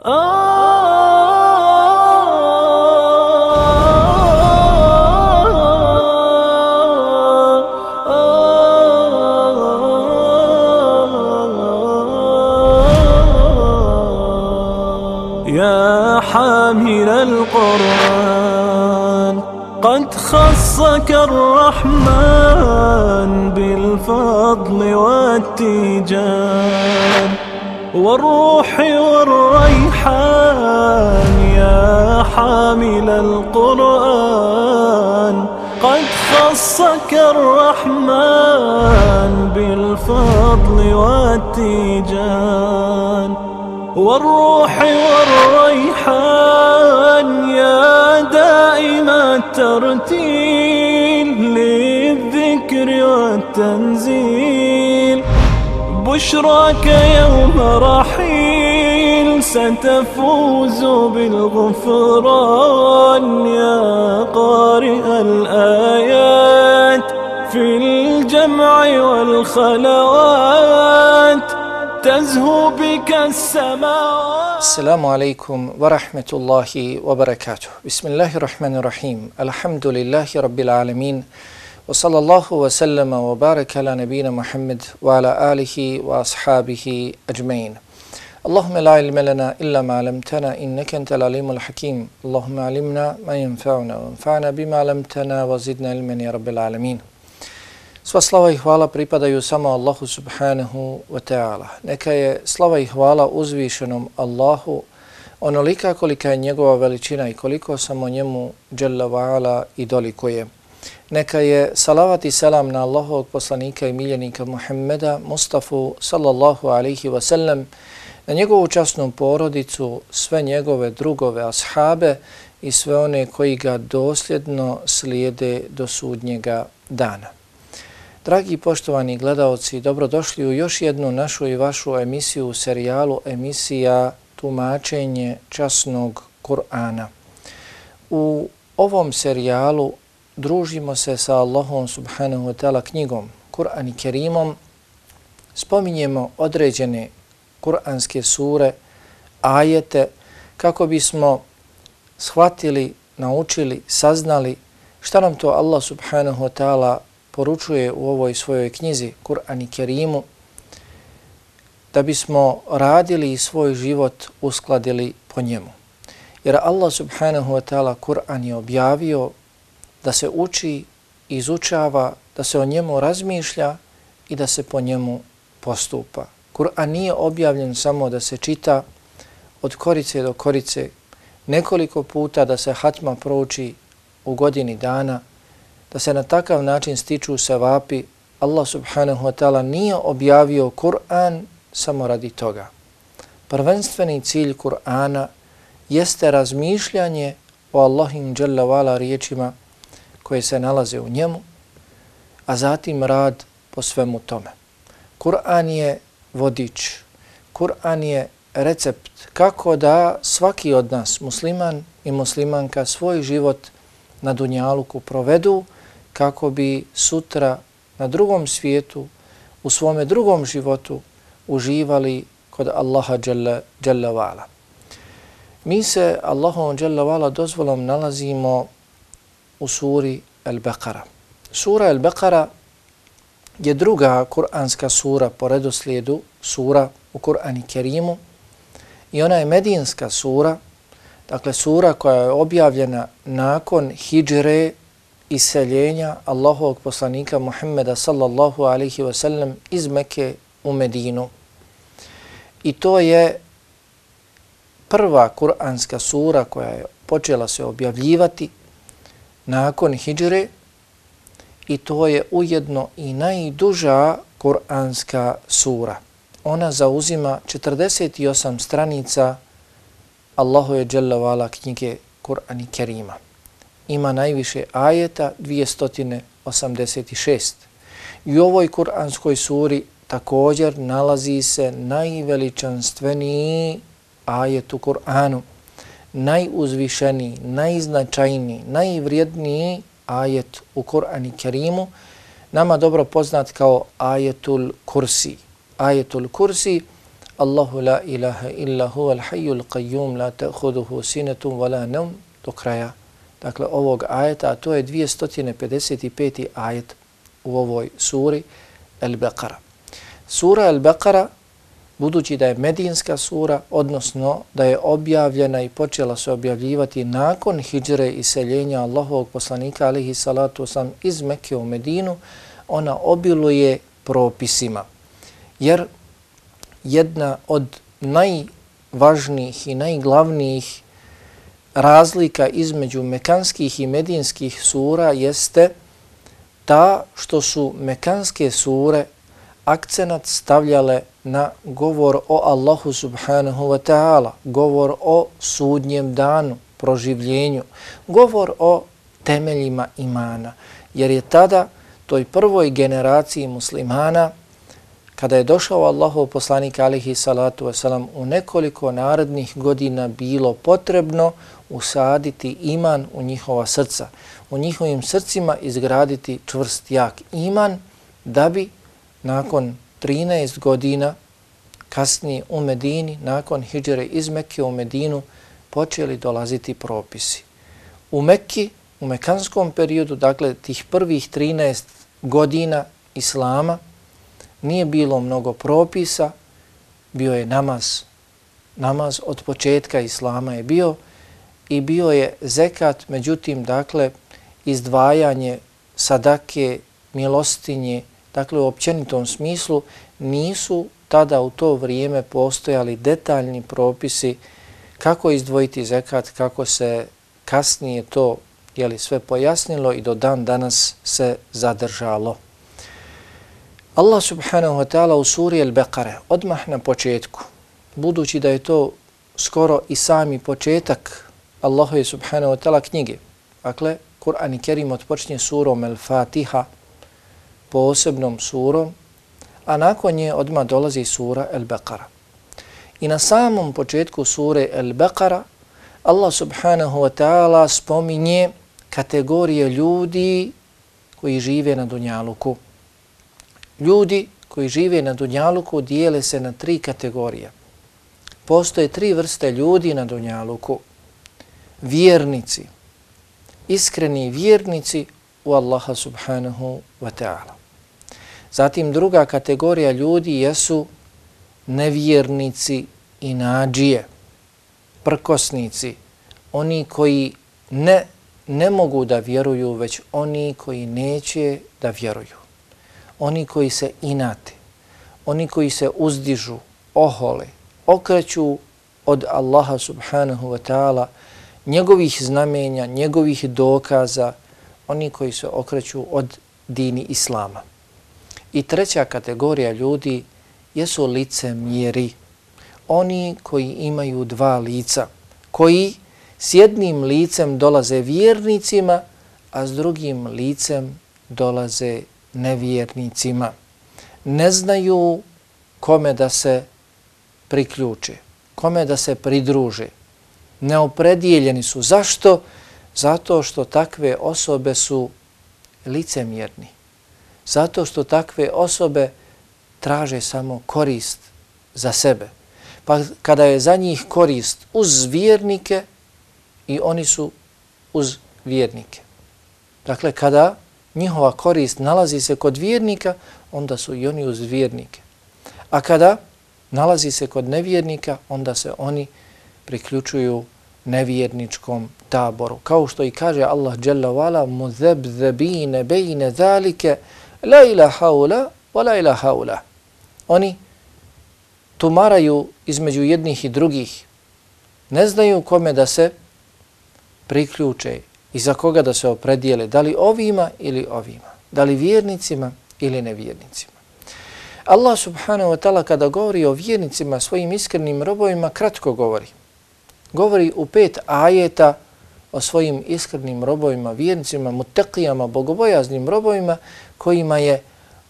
يا حامل القرآن قد خصك الرحمن بالفضل والتيجان. والروح والريحان يا حامل القرآن. قد خصك الرحمن بالفضل والتيجان. والروح والريحان يا دائم الترتيل للذكر والتنزيل. بشراك يوم رحيل ستفوز بالغفران يا قارئ الآيات. في الجمع والخلوات تزهو بك السماوات. السلام عليكم ورحمة الله وبركاته. بسم الله الرحمن الرحيم. الحمد لله رب العالمين. وصلى الله وسلم وبارك على نبينا محمد وعلى آله وأصحابه أجمعين اللهم لا علم لنا إلا ما علمتنا إنك أنت العليم الحكيم اللهم علمنا ما ينفعنا وانفعنا بما علمتنا وزدنا علما يا رب العالمين Sva slava i hvala pripadaju samo Allahu subhanahu wa ta'ala. Neka je slava i hvala uzvišenom Allahu onolika kolika je njegova veličina i koliko samo njemu dželle vala i dolikuje. Neka je salavat i selam na Allahovog poslanika i miljenika Muhammeda Mustafa sallallahu alaihi wa sallam, na njegovu časnu porodicu, sve njegove drugove ashabe i sve one koji ga dosljedno slijede do sudnjega dana. Dragi poštovani gledalci, dobrodošli u još jednu našu i vašu emisiju u serijalu emisija Tumačenje časnog Kur'ana. U ovom serijalu družimo se sa Allahom subhanahu wa ta'ala knjigom Kur'an i Kerimom, spominjemo određene kur'anske sure, ajete, kako bismo shvatili, naučili, saznali šta nam to Allah subhanahu wa ta'ala poručuje u ovoj svojoj knjizi Kur'an i Kerimu da bismo radili i svoj život uskladili po njemu. Jer Allah subhanahu wa ta'ala Kur'an je objavio da se uči, izučava, da se o njemu razmišlja i da se po njemu postupa. Kur'an nije objavljen samo da se čita od korice do korice nekoliko puta da se hatma prouči u godini dana, da se na takav način stiču savapi, Allah subhanahu wa ta'ala nije objavio Kur'an samo radi toga. Prvenstveni cilj Kur'ana jeste razmišljanje o Allahim dželle vala riječima koje se nalaze u njemu, a zatim rad po svemu tome. Kur'an je vodič, Kur'an je recept kako da svaki od nas, musliman i muslimanka, svoj život na Dunjaluku provedu, kako bi sutra na drugom svijetu, u svome drugom životu, uživali kod Allaha Jalla, Jalla Vala. Mi se Allahom Jalla Vala dozvolom nalazimo u suri Al-Baqara. Sura Al-Baqara je druga kuranska sura po redoslijedu sura u Kur'ani Kerimu i ona je medinska sura, dakle sura koja je objavljena nakon hijdžre iseljenja Allahovog poslanika Muhammeda sallallahu alaihi wa sallam iz Mekke u Medinu. I to je prva kuranska sura koja je počela se objavljivati nakon hijđre i to je ujedno i najduža kuranska sura. Ona zauzima 48 stranica Allahu je dželle knjige Kur'an i Kerima ima najviše ajeta 286. I u ovoj kuranskoj suri također nalazi se najveličanstveniji ajet u Kur'anu, najuzvišeniji, najznačajniji, najvrijedniji ajet u Kur'ani Kerimu, nama dobro poznat kao ajetul kursi. Ajetul kursi, Allahu la ilaha illa huwa al-hayyul qayyum la ta'khudhuhu sinatun wa la nawm do kraja. Dakle ovog ajeta, a to je 255. ajet u ovoj suri Al-Baqara. Sura Al-Baqara budući da je medinska sura, odnosno da je objavljena i počela se objavljivati nakon hijdžre i seljenja Allahovog poslanika alihi salatu sam iz Mekke u Medinu, ona obiluje propisima. Jer jedna od najvažnijih i najglavnijih razlika između mekanskih i medinskih sura jeste ta što su mekanske sure akcenat stavljale na govor o Allahu subhanahu wa ta'ala, govor o sudnjem danu, proživljenju, govor o temeljima imana. Jer je tada toj prvoj generaciji muslimana, kada je došao Allahov poslanik alihi salatu wasalam, u nekoliko narodnih godina bilo potrebno usaditi iman u njihova srca, u njihovim srcima izgraditi čvrst jak iman da bi nakon 13 godina kasnije u Medini, nakon hijđere iz Mekke u Medinu, počeli dolaziti propisi. U Mekki, u mekanskom periodu, dakle tih prvih 13 godina Islama, nije bilo mnogo propisa, bio je namaz. Namaz od početka Islama je bio i bio je zekat, međutim, dakle, izdvajanje sadake, milostinje, dakle u općenitom smislu, nisu tada u to vrijeme postojali detaljni propisi kako izdvojiti zekat, kako se kasnije to jeli, sve pojasnilo i do dan danas se zadržalo. Allah subhanahu wa ta'ala u suri Al-Baqara odmah na početku, budući da je to skoro i sami početak Allahove subhanahu wa ta'ala knjige, dakle, Kur'an i Kerim odpočinje surom Al-Fatiha, posebnom surom, a nakon nje odmah dolazi sura el-Baqara. I na samom početku sure el-Baqara Allah subhanahu wa ta'ala spominje kategorije ljudi koji žive na Dunjaluku. Ljudi koji žive na Dunjaluku dijele se na tri kategorije. Postoje tri vrste ljudi na Dunjaluku. Vjernici, iskreni vjernici u Allaha subhanahu wa ta'ala. Zatim druga kategorija ljudi jesu nevjernici i nađije, prkosnici, oni koji ne, ne mogu da vjeruju, već oni koji neće da vjeruju. Oni koji se inate, oni koji se uzdižu, ohole, okreću od Allaha subhanahu wa ta'ala, njegovih znamenja, njegovih dokaza, oni koji se okreću od dini Islama. I treća kategorija ljudi jesu lice mjeri. Oni koji imaju dva lica, koji s jednim licem dolaze vjernicima, a s drugim licem dolaze nevjernicima. Ne znaju kome da se priključe, kome da se pridruže. Neopredijeljeni su. Zašto? Zato što takve osobe su licemjerni zato što takve osobe traže samo korist za sebe. Pa kada je za njih korist uz vjernike i oni su uz vjernike. Dakle, kada njihova korist nalazi se kod vjernika, onda su i oni uz vjernike. A kada nalazi se kod nevjernika, onda se oni priključuju nevjerničkom taboru. Kao što i kaže Allah dželle vala muzebzebine bejne zalike La ila haula, wa la ila haula. Oni tumaraju između jednih i drugih. Ne znaju kome da se priključe i za koga da se opredijele, da li ovima ili ovima, da li vjernicima ili nevjernicima. Allah subhanahu wa ta'ala kada govori o vjernicima, svojim iskrenim robovima, kratko govori. Govori u pet ajeta o svojim iskrenim robovima, vjernicima, mutekijama, bogobojaznim robovima, kojima je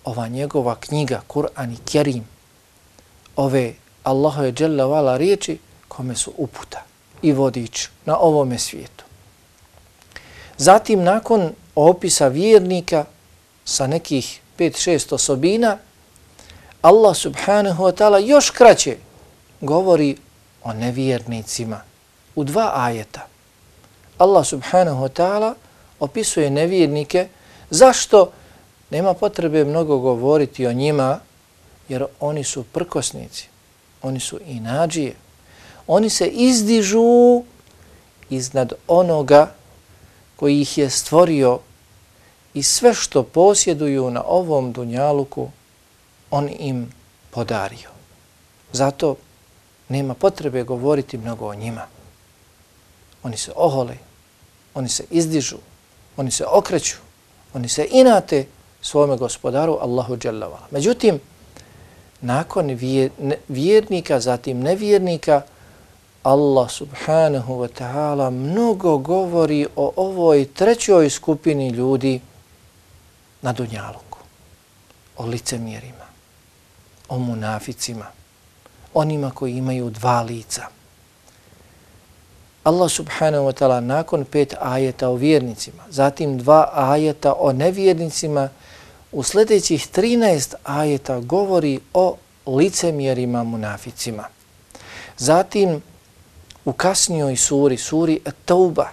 ova njegova knjiga, Kur'an i Kerim, ove Allahove dželle vala riječi, kome su uputa i vodič na ovome svijetu. Zatim, nakon opisa vjernika sa nekih 5-6 osobina, Allah subhanahu wa ta'ala još kraće govori o nevjernicima u dva ajeta. Allah subhanahu wa ta'ala opisuje nevjernike zašto nema potrebe mnogo govoriti o njima jer oni su prkosnici, oni su inađije, oni se izdižu iznad onoga koji ih je stvorio i sve što posjeduju na ovom dunjaluku, on im podario. Zato nema potrebe govoriti mnogo o njima. Oni se ohole, oni se izdižu, oni se okreću, oni se inate svome gospodaru Allahu Đallavala. Međutim, nakon vjernika, zatim nevjernika, Allah subhanahu wa ta'ala mnogo govori o ovoj trećoj skupini ljudi na Dunjaluku. O licemjerima, o munaficima, onima koji imaju dva lica. Allah subhanahu wa ta'ala nakon pet ajeta o vjernicima, zatim dva ajeta o nevjernicima, u sljedećih 13 ajeta govori o licemjerima munaficima. Zatim u kasnijoj suri, suri At-Tauba,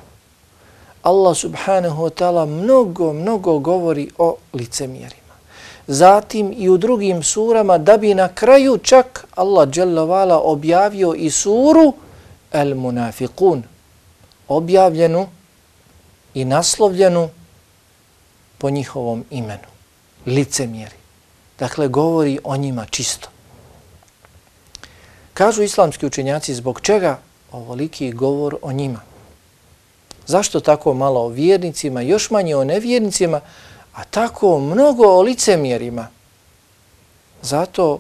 Allah subhanahu wa ta'ala mnogo, mnogo govori o licemjerima. Zatim i u drugim surama da bi na kraju čak Allah dželle objavio i suru El Munafiqun, objavljenu i naslovljenu po njihovom imenu. Licemjeri. Dakle, govori o njima čisto. Kažu islamski učenjaci zbog čega ovoliki govor o njima. Zašto tako malo o vjernicima, još manje o nevjernicima, a tako mnogo o licemjerima? Zato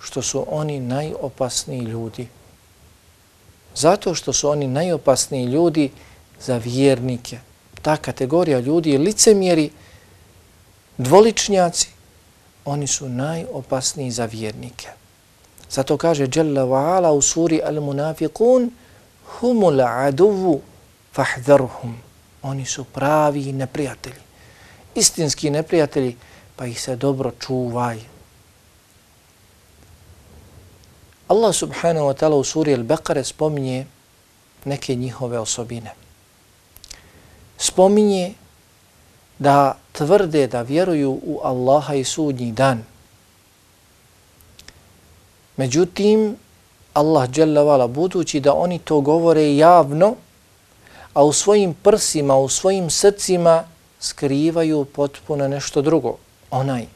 što su oni najopasniji ljudi. Zato što su oni najopasniji ljudi za vjernike. Ta kategorija ljudi je licemjeri, dvoličnjaci, oni su najopasniji za vjernike. Zato kaže Jalla wa ala u suri Al-Munafiqun humul aduvu fahdharhum. Oni su pravi neprijatelji. Istinski neprijatelji, pa ih se dobro čuvaj. Allah subhanahu wa ta'ala u suri Al-Baqare spominje neke njihove osobine. Spominje da tvrde da vjeruju u Allaha i sudnji dan. Međutim, Allah dželle budući da oni to govore javno, a u svojim prsima, u svojim srcima skrivaju potpuno nešto drugo. Onaj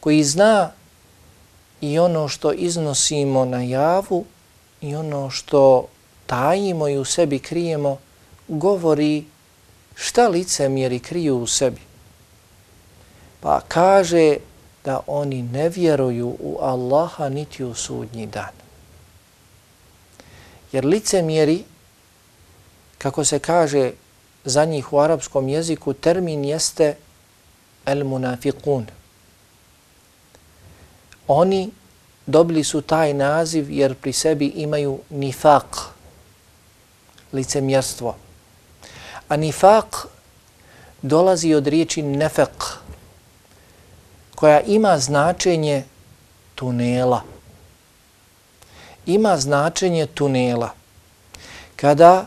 koji zna i ono što iznosimo na javu i ono što tajimo i u sebi krijemo, govori šta lice mjeri kriju u sebi. Pa kaže da oni ne vjeruju u Allaha niti u sudnji dan. Jer lice mjeri, kako se kaže za njih u arapskom jeziku, termin jeste el munafiqun. Oni dobili su taj naziv jer pri sebi imaju nifak, licemjerstvo. A nifak dolazi od riječi nefek, koja ima značenje tunela. Ima značenje tunela. Kada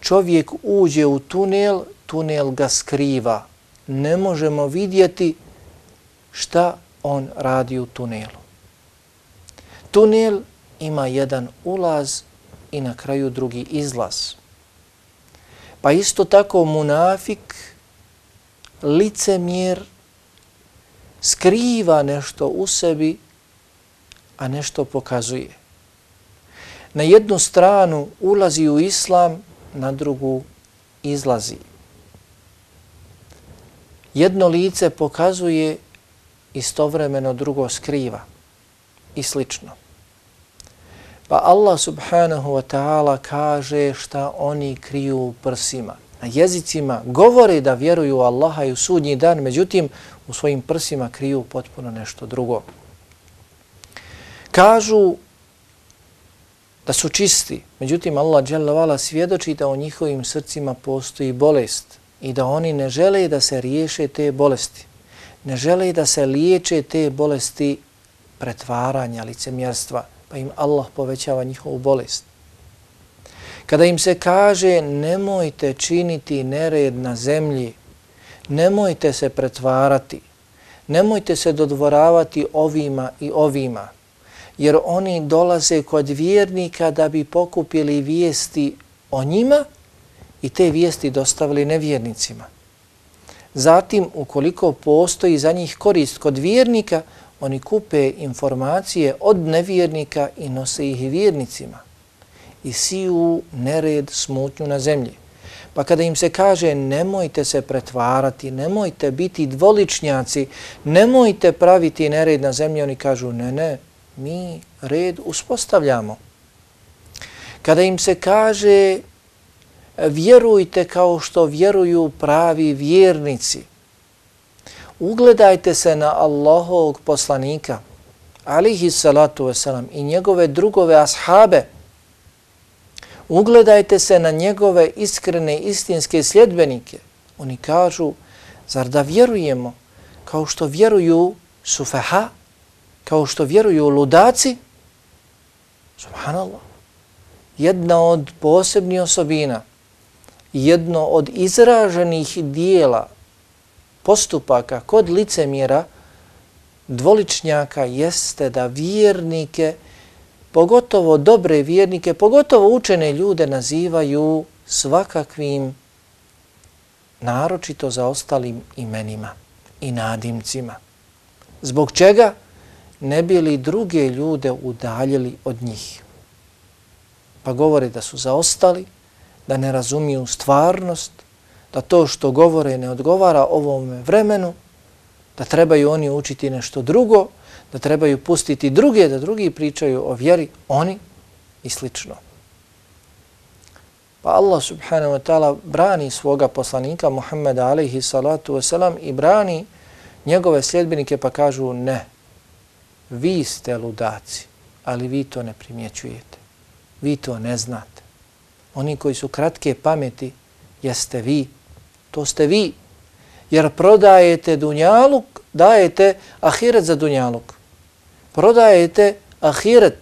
čovjek uđe u tunel, tunel ga skriva. Ne možemo vidjeti šta on radi u tunelu. Tunel ima jedan ulaz i na kraju drugi izlaz. Pa isto tako munafik, licemjer, skriva nešto u sebi, a nešto pokazuje. Na jednu stranu ulazi u islam, na drugu izlazi. Jedno lice pokazuje istovremeno drugo skriva i slično. Pa Allah subhanahu wa ta'ala kaže šta oni kriju u prsima. Na jezicima govore da vjeruju Allaha i u sudnji dan, međutim u svojim prsima kriju potpuno nešto drugo. Kažu da su čisti, međutim Allah dželavala svjedoči da u njihovim srcima postoji bolest i da oni ne žele da se riješe te bolesti. Ne žele da se liječe te bolesti pretvaranja, licemjerstva, pa im Allah povećava njihovu bolest. Kada im se kaže nemojte činiti nered na zemlji, nemojte se pretvarati, nemojte se dodvoravati ovima i ovima, jer oni dolaze kod vjernika da bi pokupili vijesti o njima i te vijesti dostavili nevjernicima. Zatim, ukoliko postoji za njih korist kod vjernika, oni kupe informacije od nevjernika i nose ih vjernicima i siju nered smutnju na zemlji. Pa kada im se kaže nemojte se pretvarati, nemojte biti dvoličnjaci, nemojte praviti nered na zemlji, oni kažu ne, ne, mi red uspostavljamo. Kada im se kaže vjerujte kao što vjeruju pravi vjernici, ugledajte se na Allahovog poslanika, alihi salatu wasalam, i njegove drugove ashabe, ugledajte se na njegove iskrene istinske sljedbenike. Oni kažu, zar da vjerujemo kao što vjeruju sufeha, kao što vjeruju ludaci? Subhanallah. Jedna od posebnih osobina, jedno od izraženih dijela postupaka kod licemjera dvoličnjaka jeste da vjernike pogotovo dobre vjernike, pogotovo učene ljude nazivaju svakakvim naročito za ostalim imenima i nadimcima. Zbog čega ne bili druge ljude udaljili od njih? Pa govore da su zaostali, da ne razumiju stvarnost, da to što govore ne odgovara ovom vremenu, da trebaju oni učiti nešto drugo, da trebaju pustiti druge, da drugi pričaju o vjeri, oni i slično. Pa Allah subhanahu wa ta'ala brani svoga poslanika Muhammeda alaihi salatu wasalam i brani njegove sljedbenike pa kažu ne, vi ste ludaci, ali vi to ne primjećujete. Vi to ne znate. Oni koji su kratke pameti jeste vi, to ste vi, jer prodajete dunjaluk, dajete ahiret za dunjaluk prodajete ahiret.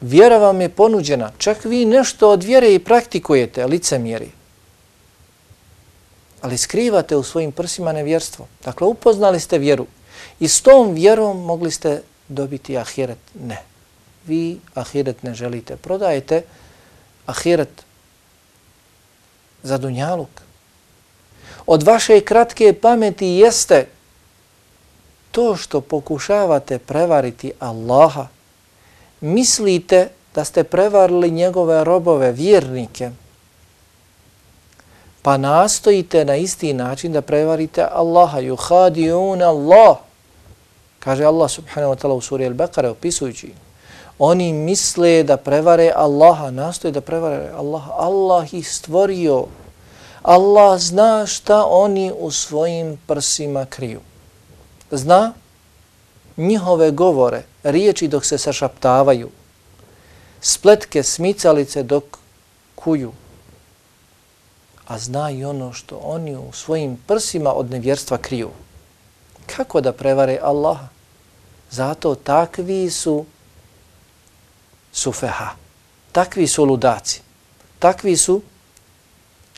Vjera vam je ponuđena. Čak vi nešto od vjere i praktikujete, licemjeri. Ali skrivate u svojim prsima nevjerstvo. Dakle, upoznali ste vjeru. I s tom vjerom mogli ste dobiti ahiret. Ne. Vi ahiret ne želite. Prodajete ahiret za dunjaluk. Od vaše kratke pameti jeste to što pokušavate prevariti Allaha, mislite da ste prevarili njegove robove, vjernike, pa nastojite na isti način da prevarite Allaha. Yuhadiun Allah. Kaže Allah subhanahu wa ta'la u suri Al-Baqara opisujući. Oni misle da prevare Allaha, nastoje da prevare Allaha. Allah ih stvorio. Allah zna šta oni u svojim prsima kriju zna njihove govore, riječi dok se sašaptavaju, spletke smicalice dok kuju, a zna i ono što oni u svojim prsima od nevjerstva kriju. Kako da prevare Allaha? Zato takvi su sufeha, takvi su ludaci, takvi su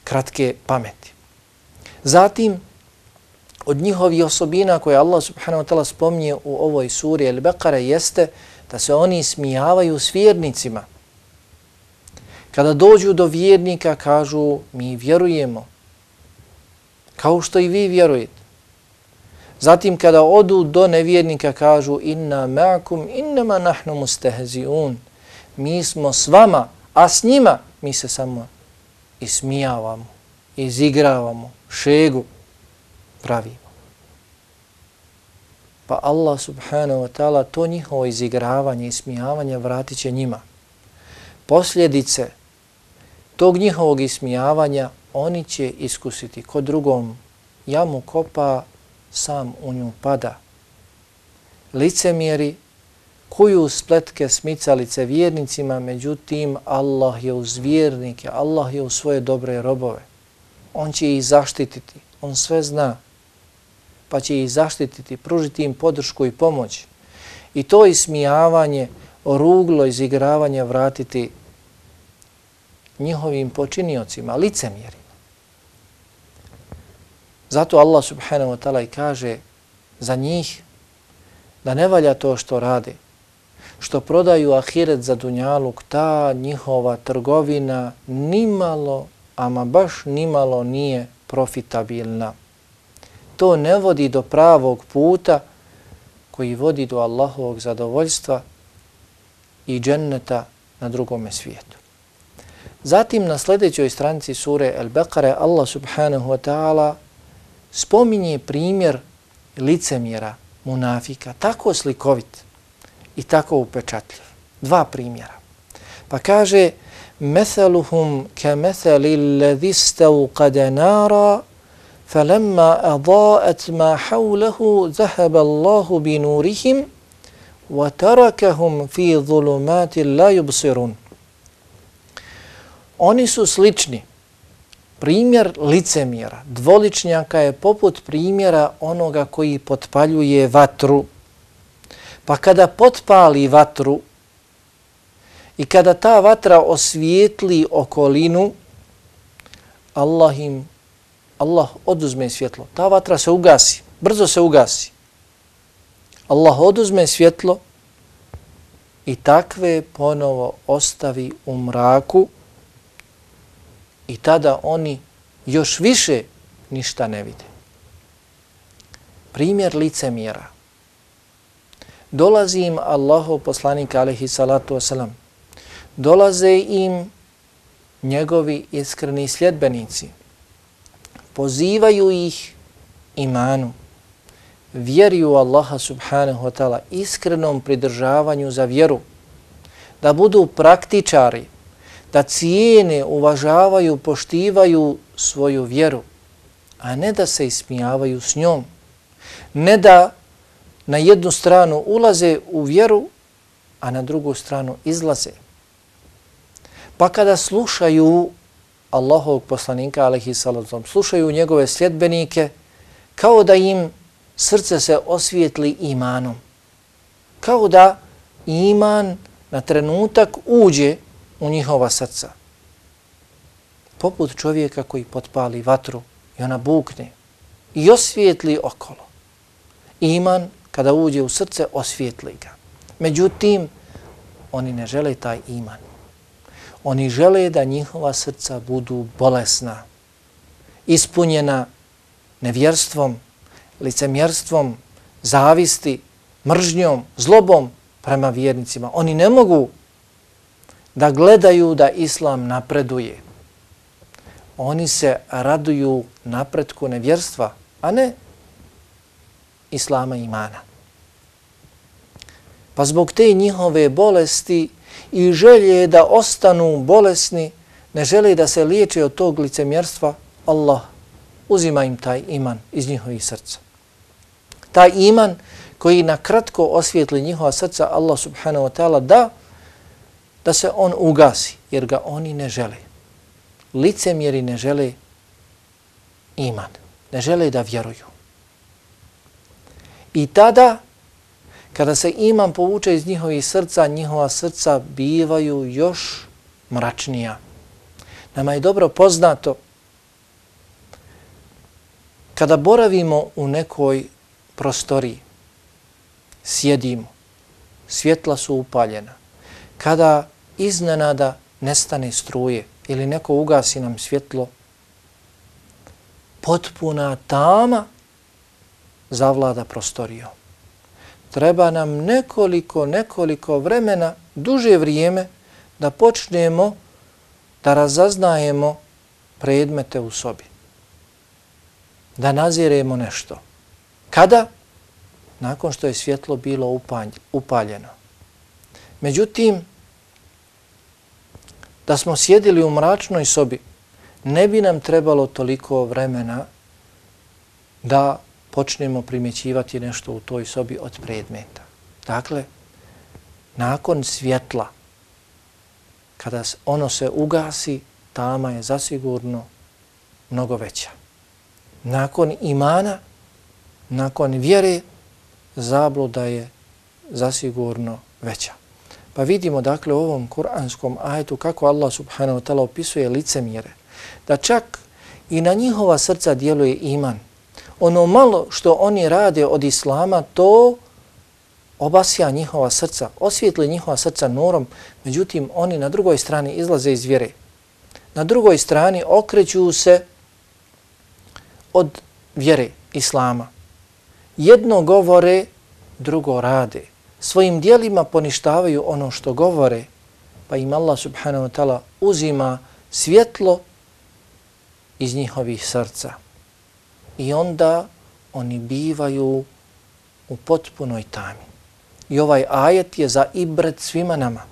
kratke pameti. Zatim, od njihovih osobina koje Allah subhanahu wa ta'ala spomnije u ovoj suri Al-Baqara jeste da se oni smijavaju s vjernicima. Kada dođu do vjernika kažu mi vjerujemo kao što i vi vjerujete. Zatim kada odu do nevjernika kažu inna ma'akum innama nahnu mustahzi'un. Mi smo s vama, a s njima mi se samo ismijavamo, izigravamo, šegu pravimo. Pa Allah subhanahu wa ta'ala to njihovo izigravanje i smijavanje vratit će njima. Posljedice tog njihovog ismijavanja oni će iskusiti. Ko drugom jamu kopa, sam u nju pada. Licemjeri kuju spletke smicalice vjernicima, međutim Allah je uz vjernike, Allah je uz svoje dobre robove. On će ih zaštititi, on sve zna pa će ih zaštititi, pružiti im podršku i pomoć. i to ismijavanje, ruglo, izigravanje vratiti njihovim počiniocima, licemjerima. Zato Allah subhanahu wa ta'ala i kaže za njih da ne valja to što rade, što prodaju ahiret za dunjaluk, ta njihova trgovina nimalo, ama baš nimalo nije profitabilna. To ne vodi do pravog puta koji vodi do Allahovog zadovoljstva i dženneta na drugome svijetu. Zatim na sljedećoj stranici sure El-Bekare Allah subhanahu wa ta'ala spominje primjer licemjera, munafika, tako slikovit i tako upečatljiv. Dva primjera. Pa kaže, Metheluhum ke metheli ledhi stavu nara, falemma adaat ma hawlehu zahaba Allahu bi nurihim, wa tarakahum fi zulumati la yubsirun. Oni su slični. Primjer licemjera, dvoličnjaka je poput primjera onoga koji potpaljuje vatru. Pa kada potpali vatru i kada ta vatra osvijetli okolinu, Allah im, Allah oduzme svjetlo. Ta vatra se ugasi, brzo se ugasi. Allah oduzme svjetlo i takve ponovo ostavi u mraku i tada oni još više ništa ne vide. Primjer licemjera. Dolazi im Allahov poslanik alaihi salatu wasalam. Dolaze im njegovi iskreni sljedbenici. Pozivaju ih imanu, Vjeruju Allaha subhanahu wa ta'ala, iskrenom pridržavanju za vjeru, da budu praktičari, da cijene, uvažavaju, poštivaju svoju vjeru, a ne da se ismijavaju s njom, ne da na jednu stranu ulaze u vjeru, a na drugu stranu izlaze. Pa kada slušaju Allahovog poslanika, alaihi salatom, slušaju njegove sljedbenike, kao da im srce se osvijetli imanom. Kao da iman na trenutak uđe u njihova srca. Poput čovjeka koji potpali vatru i ona bukne i osvijetli okolo. Iman kada uđe u srce osvijetli ga. Međutim, oni ne žele taj iman. Oni žele da njihova srca budu bolesna, ispunjena nevjerstvom, licemjerstvom, zavisti, mržnjom, zlobom prema vjernicima. Oni ne mogu da gledaju da islam napreduje. Oni se raduju napretku nevjerstva, a ne islama i imana. Pa zbog te njihove bolesti i želje da ostanu bolesni, ne žele da se liječe od tog licemjerstva, Allah uzima im taj iman iz njihovih srca. Taj iman koji na kratko osvijetli njihova srca, Allah subhanahu wa ta'ala da da se on ugasi, jer ga oni ne žele. Licemjeri ne žele iman, ne žele da vjeruju. I tada, kada se iman povuče iz njihovih srca, njihova srca bivaju još mračnija. Nama je dobro poznato kada boravimo u nekoj prostoriji, sjedimo, svjetla su upaljena, kada iznenada nestane struje ili neko ugasi nam svjetlo, potpuna tama zavlada prostorijom. Treba nam nekoliko, nekoliko vremena, duže vrijeme, da počnemo da razaznajemo predmete u sobi. Da naziremo nešto. Kada? Nakon što je svjetlo bilo upaljeno. Međutim, da smo sjedili u mračnoj sobi, ne bi nam trebalo toliko vremena da počnemo primjećivati nešto u toj sobi od predmeta. Dakle, nakon svjetla, kada ono se ugasi, tama je zasigurno mnogo veća. Nakon imana, nakon vjere, zabluda je zasigurno veća. Pa vidimo dakle u ovom kuranskom ajetu kako Allah subhanahu wa ta'ala opisuje licemjere. Da čak i na njihova srca djeluje iman. Ono malo što oni rade od Islama, to obasja njihova srca, osvijetli njihova srca norom, međutim oni na drugoj strani izlaze iz vjere. Na drugoj strani okreću se od vjere Islama. Jedno govore, drugo rade. Svojim dijelima poništavaju ono što govore, pa im Allah subhanahu wa ta'ala uzima svjetlo iz njihovih srca. I onda oni bivaju u potpunoj tami. I ovaj ajet je za ibret svima nama,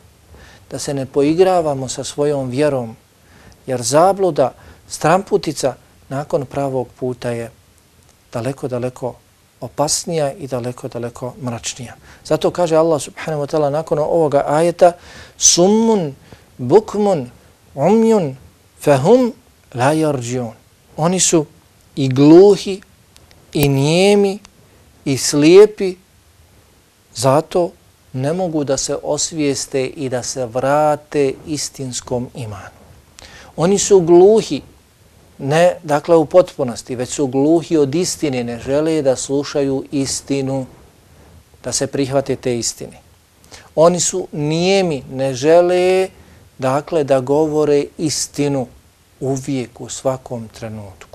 da se ne poigravamo sa svojom vjerom, jer zabluda, stramputica nakon pravog puta je daleko, daleko opasnija i daleko, daleko mračnija. Zato kaže Allah subhanahu wa ta'ala nakon ovoga ajeta summun, bukmun, umjun, fahum, la yarđion. Oni su i gluhi, i nijemi, i slijepi, zato ne mogu da se osvijeste i da se vrate istinskom imanu. Oni su gluhi, ne dakle u potpunosti, već su gluhi od istine, ne žele da slušaju istinu, da se prihvate te istine. Oni su nijemi, ne žele dakle da govore istinu uvijek u svakom trenutku.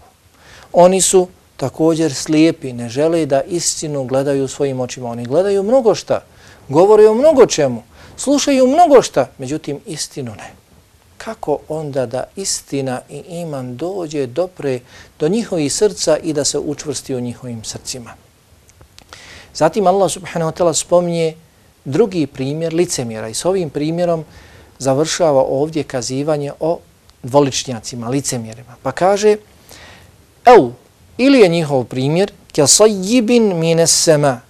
Oni su također slijepi, ne žele da istinu gledaju svojim očima. Oni gledaju mnogo šta, govore o mnogo čemu, slušaju mnogo šta, međutim istinu ne kako onda da istina i iman dođe dopre do njihovih srca i da se učvrsti u njihovim srcima. Zatim Allah subhanahu wa ta'ala spominje drugi primjer licemjera i s ovim primjerom završava ovdje kazivanje o dvoličnjacima, licemjerima. Pa kaže, Ev, ili je njihov primjer, ke sajibin mine sema,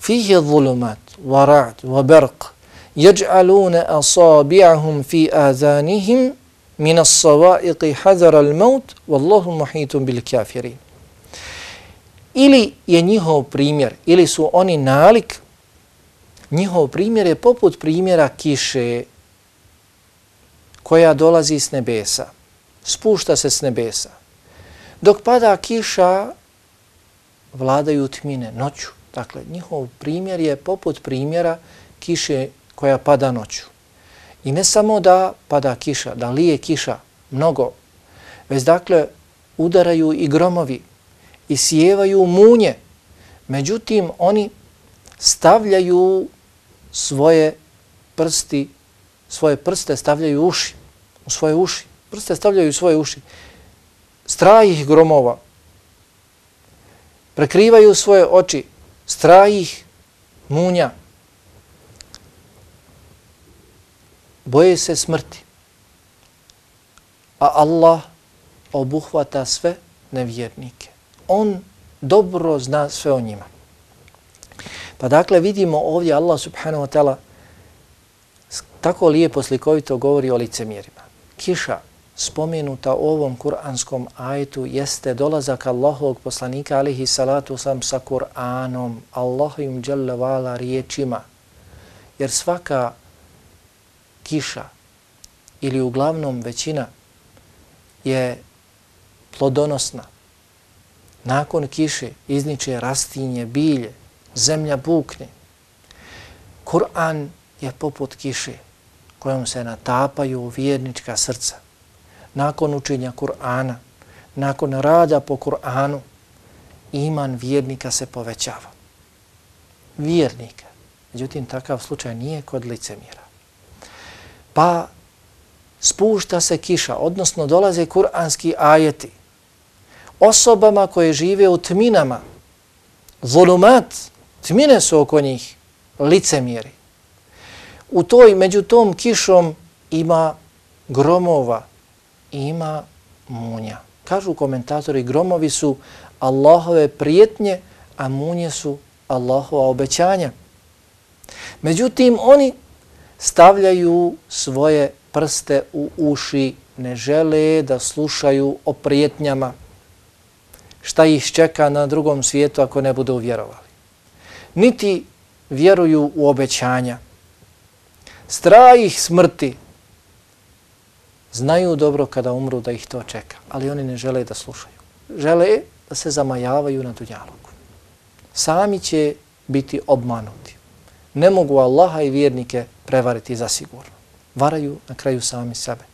fihi zulumat, varat, vaberq, jeđalune asabi'ahum fi azanihim min as-sawa'iqi hazara al-maut wallahu muhitun bil kafirin. Ili je njihov primjer ili su oni nalik njihov primjer je poput primjera kiše koja dolazi s nebesa spušta se s nebesa. Dok pada kiša, vladaju tmine noću. Dakle, njihov primjer je poput primjera kiše koja pada noću. I ne samo da pada kiša, da lije kiša mnogo, već dakle udaraju i gromovi i sjevaju munje. Međutim, oni stavljaju svoje prsti, svoje prste stavljaju uši, u svoje uši. Prste stavljaju u svoje uši strajih gromova. Prekrivaju svoje oči. strajih munja. boje se smrti. A Allah obuhvata sve nevjernike. On dobro zna sve o njima. Pa dakle vidimo ovdje Allah subhanahu wa ta'ala tako lijepo slikovito govori o licemjerima. Kiša spomenuta u ovom kuranskom ajetu jeste dolazak Allahovog poslanika alihi salatu sam sa Kur'anom, Allahovim dželle riječima. Jer svaka kiša ili uglavnom većina je plodonosna. Nakon kiše izniče rastinje, bilje, zemlja bukne. Kur'an je poput kiše kojom se natapaju vjernička srca. Nakon učenja Kur'ana, nakon rada po Kur'anu, iman vjernika se povećava. Vjernika. Međutim, takav slučaj nije kod licemira pa spušta se kiša, odnosno dolaze kuranski ajeti osobama koje žive u tminama, zulumat, tmine su oko njih, licemjeri. U toj, među tom kišom ima gromova, ima munja. Kažu komentatori, gromovi su Allahove prijetnje, a munje su Allahova obećanja. Međutim, oni stavljaju svoje prste u uši, ne žele da slušaju o prijetnjama šta ih čeka na drugom svijetu ako ne budu vjerovali. Niti vjeruju u obećanja. Strah ih smrti. Znaju dobro kada umru da ih to čeka, ali oni ne žele da slušaju. Žele da se zamajavaju na dunjaluku. Sami će biti obmanuti. Ne mogu Allaha i vjernike prevariti za sigurno. Varaju na kraju sami sebe.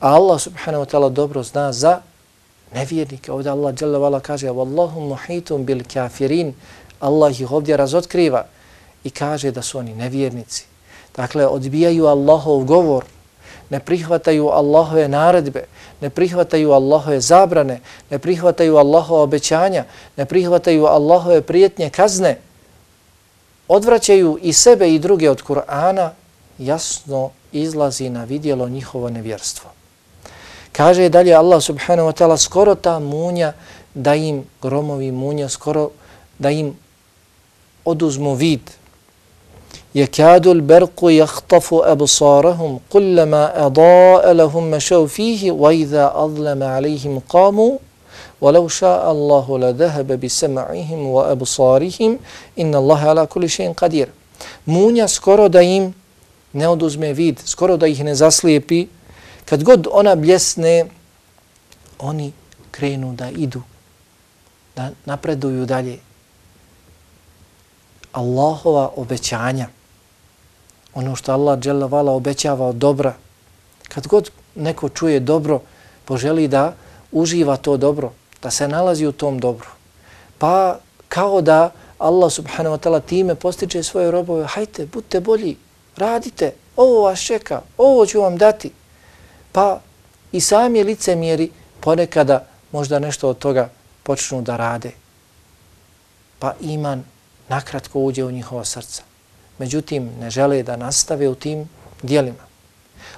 A Allah subhanahu wa ta'ala dobro zna za nevjernike. Ovdje Allah dželle vala kaže Wallahu muhitum bil kafirin. Allah ih ovdje razotkriva i kaže da su oni nevjernici. Dakle, odbijaju Allahov govor, ne prihvataju Allahove naredbe, ne prihvataju Allahove zabrane, ne prihvataju Allahove obećanja, ne prihvataju Allahove prijetnje kazne, odvraćaju i sebe i druge od Kur'ana, jasno izlazi na vidjelo njihovo nevjerstvo. Kaže dalje Allah subhanahu wa ta'ala skoro ta munja da im gromovi munja, skoro da im oduzmu vid. يكاد البرق يخطف أبصارهم كلما أضاء لهم مشوا فيه وإذا أظلم عليهم قاموا ولو شاء الله لذهب بسمعهم وأبصارهم إن الله على كل شيء قدير Munja skoro da im ne oduzme vid, skoro da ih ne zaslijepi, kad god ona bljesne, oni krenu da idu, da napreduju dalje. Allahova obećanja, ono što Allah dželle vala obećava od dobra. Kad god neko čuje dobro, poželi da uživa to dobro, da se nalazi u tom dobru. Pa kao da Allah subhanahu wa ta'ala time postiče svoje robove, hajte, budite bolji, radite, ovo vas čeka, ovo ću vam dati. Pa i sami licemjeri ponekada možda nešto od toga počnu da rade. Pa iman nakratko uđe u njihova srca međutim ne žele da nastave u tim dijelima.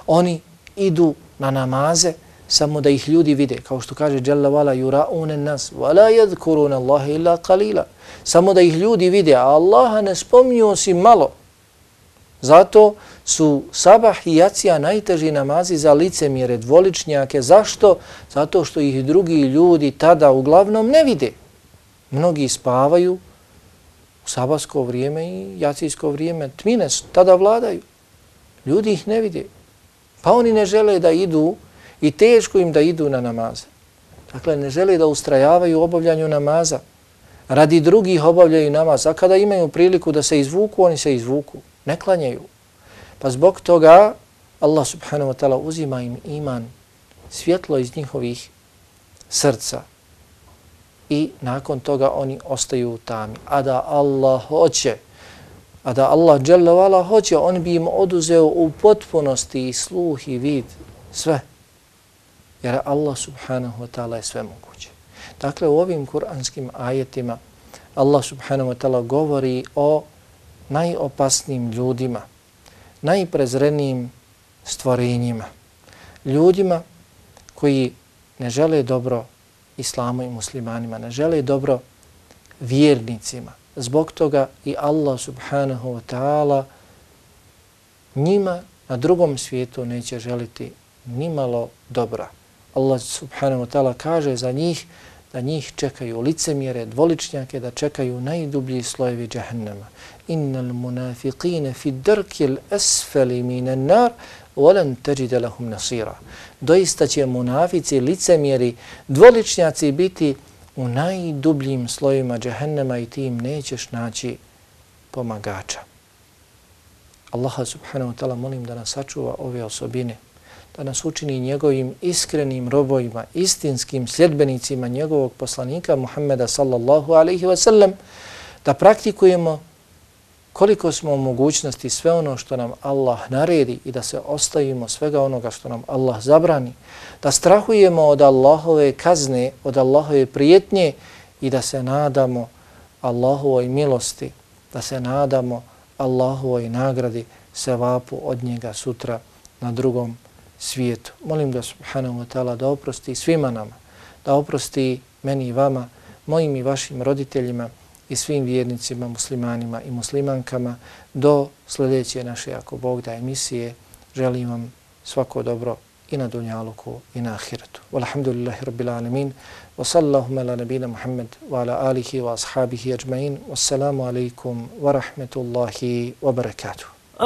Oni idu na namaze samo da ih ljudi vide, kao što kaže Jalla vala yura'un nas wa la yadhkuruna Allah illa qalila. Samo da ih ljudi vide, a Allaha ne spominju si malo. Zato su sabah i jacija najteži namazi za lice mjere dvoličnjake. Zašto? Zato što ih drugi ljudi tada uglavnom ne vide. Mnogi spavaju, sabasko vrijeme i jacijsko vrijeme, tmine tada vladaju. Ljudi ih ne vide. Pa oni ne žele da idu i teško im da idu na namaze. Dakle, ne žele da ustrajavaju u obavljanju namaza. Radi drugih obavljaju namaz. A kada imaju priliku da se izvuku, oni se izvuku. Ne klanjaju. Pa zbog toga Allah subhanahu wa ta'ala uzima im iman svjetlo iz njihovih srca i nakon toga oni ostaju u tami. A da Allah hoće, a da Allah dželle hoće, on bi im oduzeo u potpunosti i sluh i vid, sve. Jer Allah subhanahu wa ta'ala je sve moguće. Dakle, u ovim kuranskim ajetima Allah subhanahu wa ta'ala govori o najopasnijim ljudima, najprezrenijim stvorenjima, ljudima koji ne žele dobro islamu i muslimanima, ne žele dobro vjernicima. Zbog toga i Allah subhanahu wa ta'ala njima na drugom svijetu neće želiti nimalo dobra. Allah subhanahu wa ta'ala kaže za njih da njih čekaju licemjere, dvoličnjake, da čekaju najdublji slojevi džahnama. Innal munafiqine fi drkil asfali minan nar, volen teđide lahum nasira. Doista će munafici, licemjeri, dvoličnjaci biti u najdubljim slojima džehennema i tim nećeš naći pomagača. Allaha subhanahu wa ta'ala molim da nas sačuva ove osobine, da nas učini njegovim iskrenim robojima, istinskim sljedbenicima njegovog poslanika Muhammeda sallallahu alaihi wa sallam, da praktikujemo koliko smo u mogućnosti sve ono što nam Allah naredi i da se ostavimo svega onoga što nam Allah zabrani, da strahujemo od Allahove kazne, od Allahove prijetnje i da se nadamo Allahovoj milosti, da se nadamo Allahovoj nagradi sevapu od njega sutra na drugom svijetu. Molim da subhanahu wa ta'ala da oprosti svima nama, da oprosti meni i vama, mojim i vašim roditeljima, i svim vjernicima, muslimanima i muslimankama do sljedeće naše, ako Bog da emisije, želim vam svako dobro i na dunjaluku i na ahiretu. Walhamdulillahi rabbil alamin. Wa sallahu ala nabina Muhammed wa ala alihi wa ashabihi ajma'in. Wassalamu alaikum wa rahmetullahi wa barakatuh. يا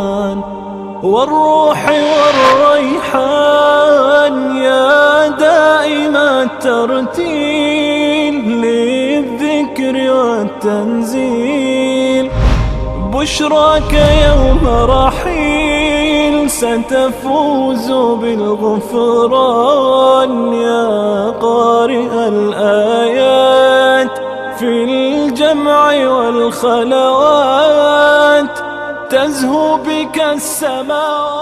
والروح والريحان يا دائم الترتيل للذكر والتنزيل. بشراك يوم رحيل ستفوز بالغفران يا قارئ الآيات في الجمع والخلوات. تزهو بك السماوات